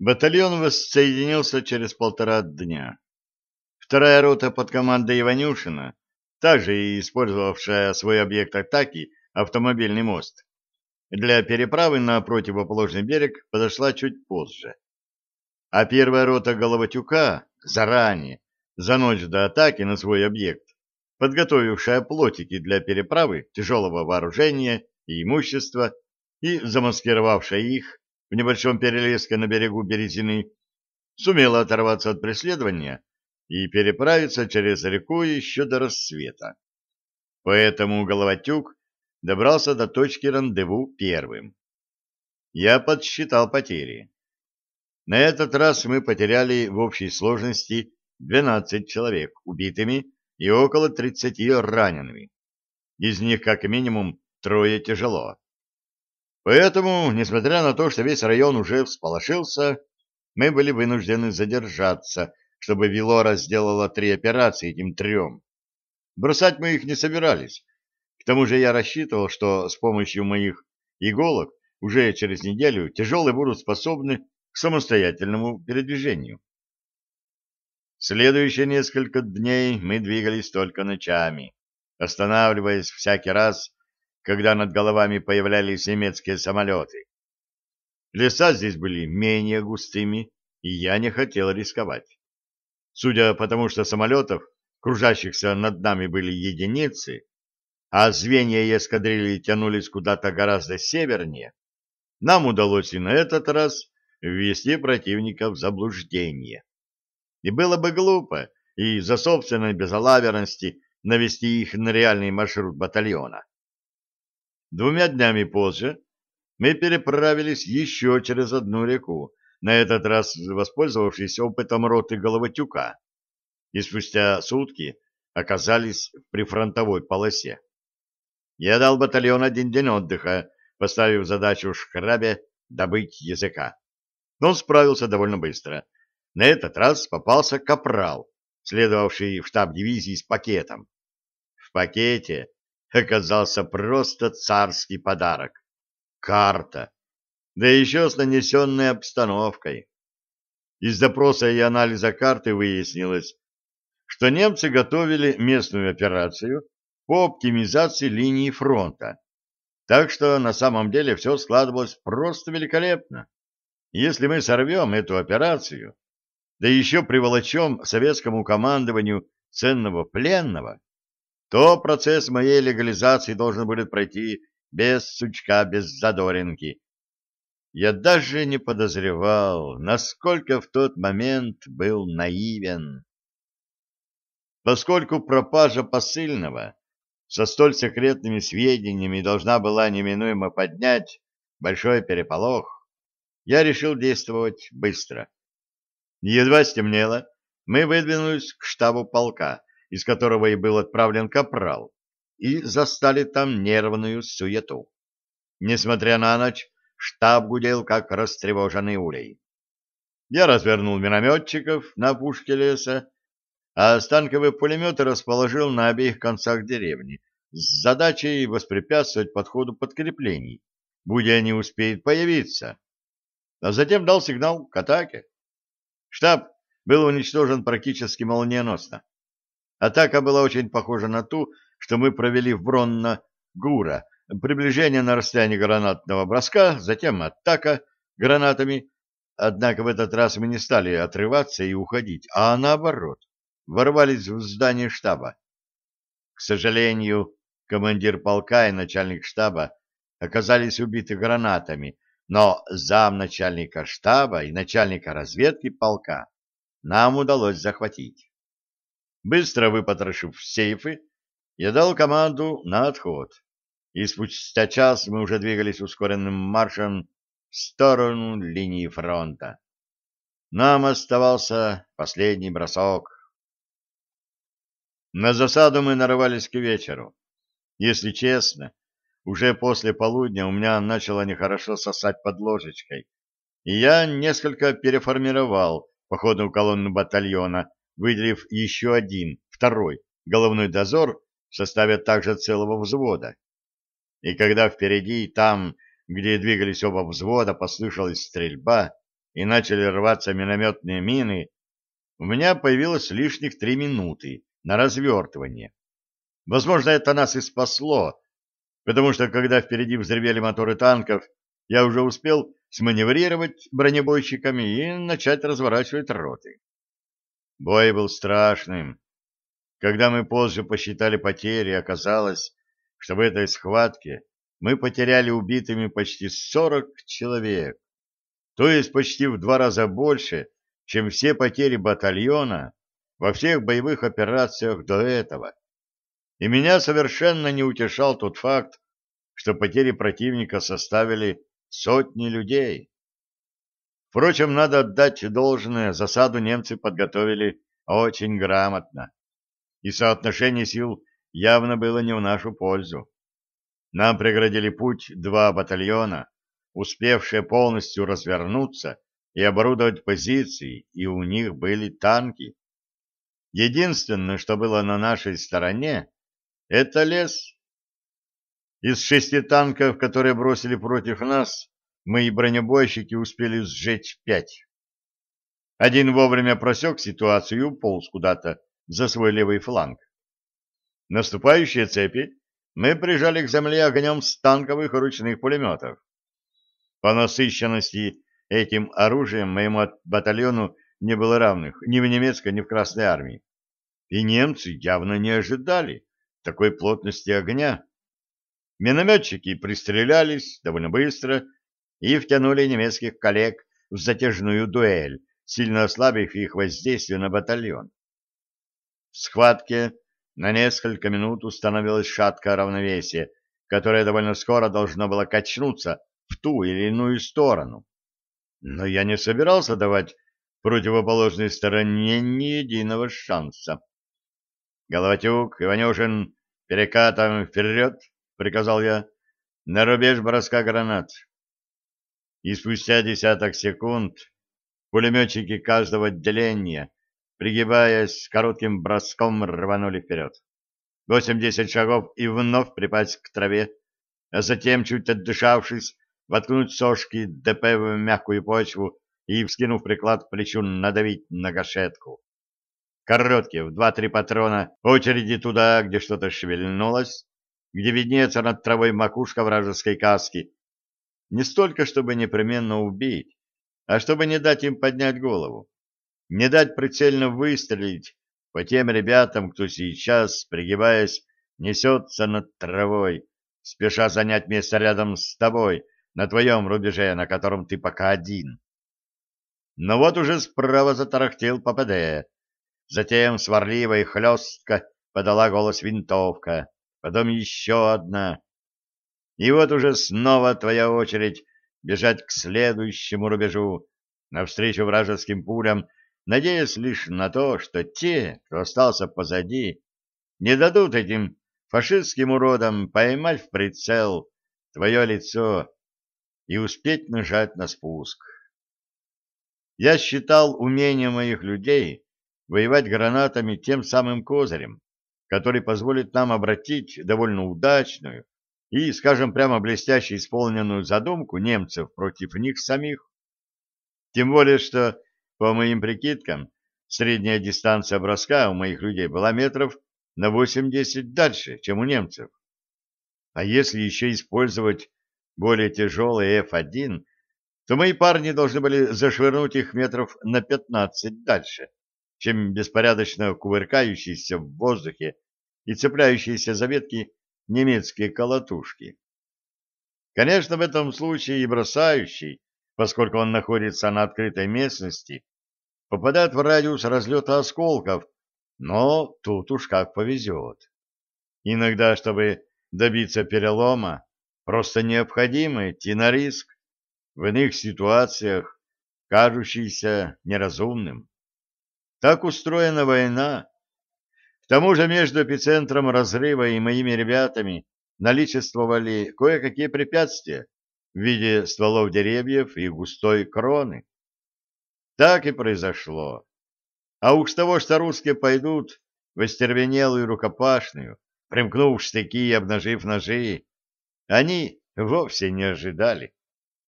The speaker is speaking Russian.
Батальон воссоединился через полтора дня. Вторая рота под командой Иванюшина, также использовавшая свой объект атаки, автомобильный мост, для переправы на противоположный берег подошла чуть позже. А первая рота Головатюка заранее, за ночь до атаки на свой объект, подготовившая плотики для переправы тяжелого вооружения и имущества и замаскировавшая их в небольшом перелеске на берегу Березины, сумела оторваться от преследования и переправиться через реку еще до рассвета. Поэтому Головатюк добрался до точки рандеву первым. Я подсчитал потери. На этот раз мы потеряли в общей сложности 12 человек убитыми и около 30 ранеными. Из них как минимум трое тяжело. Поэтому, несмотря на то, что весь район уже всполошился, мы были вынуждены задержаться, чтобы Вилора сделала три операции этим трем. Бросать мы их не собирались. К тому же я рассчитывал, что с помощью моих иголок уже через неделю тяжелые будут способны к самостоятельному передвижению. Следующие несколько дней мы двигались только ночами, останавливаясь всякий раз, когда над головами появлялись немецкие самолеты. Леса здесь были менее густыми, и я не хотел рисковать. Судя по тому, что самолетов, кружащихся над нами, были единицы, а звенья и эскадрильи тянулись куда-то гораздо севернее, нам удалось и на этот раз ввести противника в заблуждение. И было бы глупо из-за собственной безалаберности навести их на реальный маршрут батальона. Двумя днями позже мы переправились еще через одну реку, на этот раз воспользовавшись опытом роты Головатюка, и спустя сутки оказались в прифронтовой полосе. Я дал батальон один день отдыха, поставив задачу Шкрабе добыть языка. Но он справился довольно быстро. На этот раз попался капрал, следовавший в штаб дивизии с пакетом. В пакете оказался просто царский подарок. Карта, да еще с нанесенной обстановкой. Из допроса и анализа карты выяснилось, что немцы готовили местную операцию по оптимизации линии фронта. Так что на самом деле все складывалось просто великолепно. Если мы сорвем эту операцию, да еще приволочем советскому командованию ценного пленного, то процесс моей легализации должен будет пройти без сучка, без задоринки. Я даже не подозревал, насколько в тот момент был наивен. Поскольку пропажа посыльного со столь секретными сведениями должна была неминуемо поднять большой переполох, я решил действовать быстро. Едва стемнело, мы выдвинулись к штабу полка, из которого и был отправлен капрал, и застали там нервную суету. Несмотря на ночь, штаб гудел, как растревоженный улей. Я развернул минометчиков на пушке леса, а станковые пулеметы расположил на обеих концах деревни с задачей воспрепятствовать подходу подкреплений, будь они успеют появиться. А затем дал сигнал к атаке. Штаб был уничтожен практически молниеносно. Атака была очень похожа на ту, что мы провели в Бронно-Гура. Приближение на расстояние гранатного броска, затем атака гранатами. Однако в этот раз мы не стали отрываться и уходить, а наоборот, ворвались в здание штаба. К сожалению, командир полка и начальник штаба оказались убиты гранатами, но замначальника штаба и начальника разведки полка нам удалось захватить. Быстро выпотрошив сейфы, я дал команду на отход, и спустя час мы уже двигались ускоренным маршем в сторону линии фронта. Нам оставался последний бросок. На засаду мы нарывались к вечеру. Если честно, уже после полудня у меня начало нехорошо сосать под ложечкой, и я несколько переформировал походную колонну батальона, выделив еще один, второй, головной дозор в составе также целого взвода. И когда впереди, там, где двигались оба взвода, послышалась стрельба, и начали рваться минометные мины, у меня появилось лишних три минуты на развертывание. Возможно, это нас и спасло, потому что, когда впереди взревели моторы танков, я уже успел сманеврировать бронебойщиками и начать разворачивать роты. Бой был страшным. Когда мы позже посчитали потери, оказалось, что в этой схватке мы потеряли убитыми почти 40 человек, то есть почти в два раза больше, чем все потери батальона во всех боевых операциях до этого. И меня совершенно не утешал тот факт, что потери противника составили сотни людей. Впрочем, надо отдать должное, засаду немцы подготовили очень грамотно, и соотношение сил явно было не в нашу пользу. Нам преградили путь два батальона, успевшие полностью развернуться и оборудовать позиции, и у них были танки. Единственное, что было на нашей стороне, это лес. Из шести танков, которые бросили против нас, мои бронебойщики успели сжечь пять. Один вовремя просек ситуацию и уполз куда-то за свой левый фланг. Наступающие цепи мы прижали к земле огнем с танковых ручных пулеметов. По насыщенности этим оружием моему батальону не было равных ни в немецкой, ни в Красной армии. И немцы явно не ожидали такой плотности огня. Минометчики пристрелялись довольно быстро и втянули немецких коллег в затяжную дуэль, сильно ослабив их воздействие на батальон. В схватке на несколько минут установилось шаткое равновесие, которое довольно скоро должно было качнуться в ту или иную сторону. Но я не собирался давать противоположной стороне ни единого шанса. «Головатюк, Иванюшин, перекатом вперед!» — приказал я. «На рубеж броска гранат!» И спустя десяток секунд пулеметчики каждого отделения пригибаясь, коротким броском рванули вперед. Восемь-десять шагов и вновь припасть к траве, а затем, чуть отдышавшись, воткнуть сошки ДП в мягкую почву и, вскинув приклад к плечу, надавить на гашетку. Короткие, в два-три патрона, очереди туда, где что-то шевельнулось, где виднеется над травой макушка вражеской каски. Не столько, чтобы непременно убить, а чтобы не дать им поднять голову не дать прицельно выстрелить по тем ребятам, кто сейчас, пригибаясь, несется над травой, спеша занять место рядом с тобой, на твоем рубеже, на котором ты пока один. Но вот уже справа затарахтел ППД, затем сварливо и хлестко подала голос винтовка, потом еще одна. И вот уже снова твоя очередь бежать к следующему рубежу, навстречу вражеским пулям, надеясь лишь на то, что те, кто остался позади, не дадут этим фашистским уродам поймать в прицел твое лицо и успеть нажать на спуск. Я считал умение моих людей воевать гранатами тем самым козырем, который позволит нам обратить довольно удачную и, скажем прямо, блестяще исполненную задумку немцев против них самих. Тем более, что по моим прикидкам, средняя дистанция броска у моих людей была метров на 8-10 дальше, чем у немцев. А если еще использовать более тяжелый F1, то мои парни должны были зашвырнуть их метров на 15 дальше, чем беспорядочно кувыркающиеся в воздухе и цепляющиеся за ветки немецкие колотушки. Конечно, в этом случае и бросающий поскольку он находится на открытой местности, попадает в радиус разлета осколков, но тут уж как повезет. Иногда, чтобы добиться перелома, просто необходимо идти на риск, в иных ситуациях кажущийся неразумным. Так устроена война. К тому же между эпицентром разрыва и моими ребятами наличествовали кое-какие препятствия, в виде стволов деревьев и густой кроны. Так и произошло. А уж того, что русские пойдут в остервенелую рукопашную, примкнув штыки и обнажив ножи, они вовсе не ожидали.